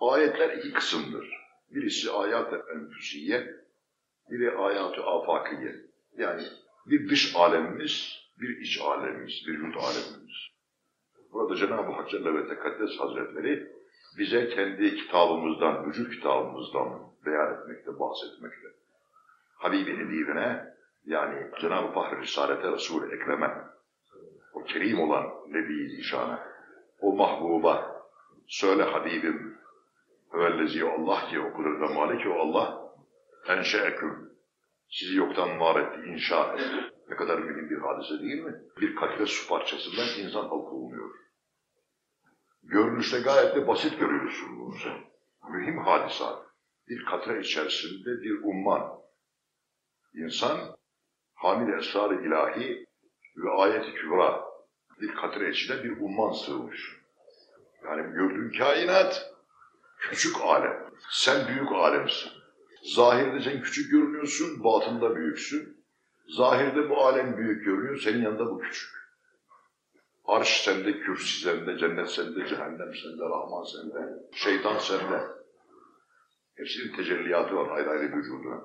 Ayetler iki kısımdır. Birisi ayat-ı enfüsiye, biri ayat-ı afakiye. Yani bir dış alemimiz, bir iç alemimiz, bir vücut alemimiz. Burada Cenab-ı Hak Celle ve Tekaddes Hazretleri bize kendi kitabımızdan, vücut kitabımızdan beyan etmekte, bahsetmekte. Habibi Edibine yani Cenab-ı Fahri Risalete Resul-i Ekrem'e o kerim olan Nebi Zişan'a o mahbuba söyle Habibim Evellezi Allah ki o kudret ve maliki o Allah enşe'eküm sizi yoktan var etti, inşa etti. Ne kadar mühim bir hadise değil mi? Bir katre su parçasından insan halk olunuyor. Görünüşte gayet de basit görüyorsun bunu sen. Mühim hadisat. Bir katre içerisinde bir umman. İnsan hamile esrar-ı ilahi ve ayet-i kübra bir katre içinde bir umman sığmış. Yani gördüğün kainat küçük alem. Sen büyük alemsin. Zahirde sen küçük görünüyorsun, batında büyüksün. Zahirde bu alem büyük görünüyor, senin yanında bu küçük. Arş sende, kürsi sende, cennet sende, cehennem sende, rahman sende, şeytan sende. Hepsinin tecelliyatı var ayrı ayrı vücuduna.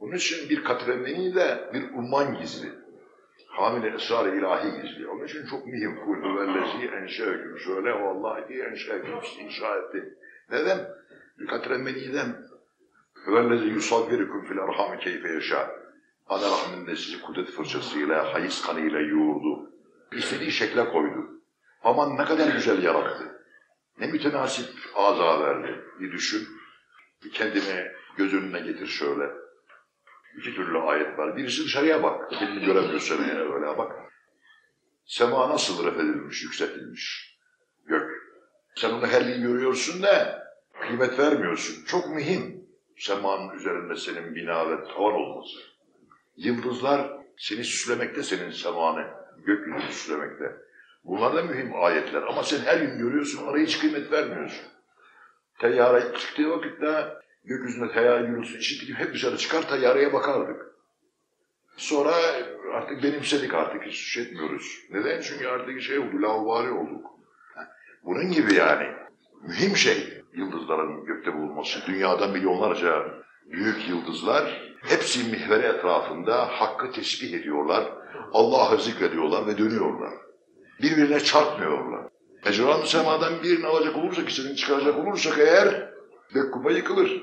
Bunun için bir katremeni de bir umman gizli. Hamile esrar-ı ilahi gizli. Onun için çok mühim. Kul huvellezi enşe'eküm. Söyle o Allah ki enşe'eküm inşa etti. Neden? Katremeniden huvellezi yusavvirikum fil arhami keyfe yaşa. Ana rahminde sizi kudret fırçasıyla, hayız kanıyla yoğurdu. İstediği şekle koydu. Aman ne kadar güzel yarattı. Ne mütenasip aza verdi. Bir düşün. Kendini göz önüne getir şöyle. İki türlü ayet var. Birisi dışarıya bak. Kendini göremiyorsun yani öyle bak. Sema nasıl refedilmiş, yükseltilmiş? Sen onu her gün görüyorsun da kıymet vermiyorsun. Çok mühim. Semanın üzerinde senin bina ve tavan olması. Yıldızlar seni süslemekte senin semanı. Gökyüzünü süslemekte. Bunlar da mühim ayetler ama sen her gün görüyorsun, onlara hiç kıymet vermiyorsun. Teyyare çıktığı vakitte gökyüzünde teyyare yürüsün, işittik hep dışarı çıkar teyyareye bakardık. Sonra artık benimsedik artık hiç şey etmiyoruz. Neden? Çünkü artık şey oldu, lavvari olduk. Bunun gibi yani. Mühim şey yıldızların gökte bulunması. Dünyada milyonlarca büyük yıldızlar hepsi mihveri etrafında hakkı tesbih ediyorlar. Allah'ı zikrediyorlar ve dönüyorlar. Birbirine çarpmıyorlar. Ecran-ı semadan birini alacak olursak, ikisini çıkaracak olursak eğer Bekkuba yıkılır.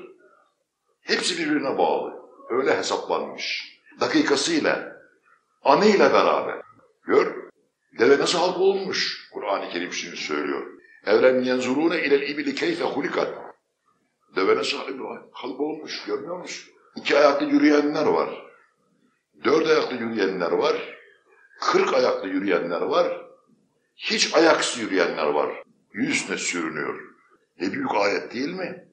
Hepsi birbirine bağlı. Öyle hesaplanmış. Dakikasıyla, anıyla beraber. Gör, deve nasıl halk olmuş? Kur'an-ı Kerim şimdi söylüyor. Evrem yenzurune ilel ibili keyfe hulikat. Deve nasıl halk olmuş görmüyor musun? İki ayaklı yürüyenler var. Dört ayaklı yürüyenler var. Kırk ayaklı yürüyenler var. Hiç ayaksız yürüyenler var. Yüzüne sürünüyor. Ne büyük ayet değil mi?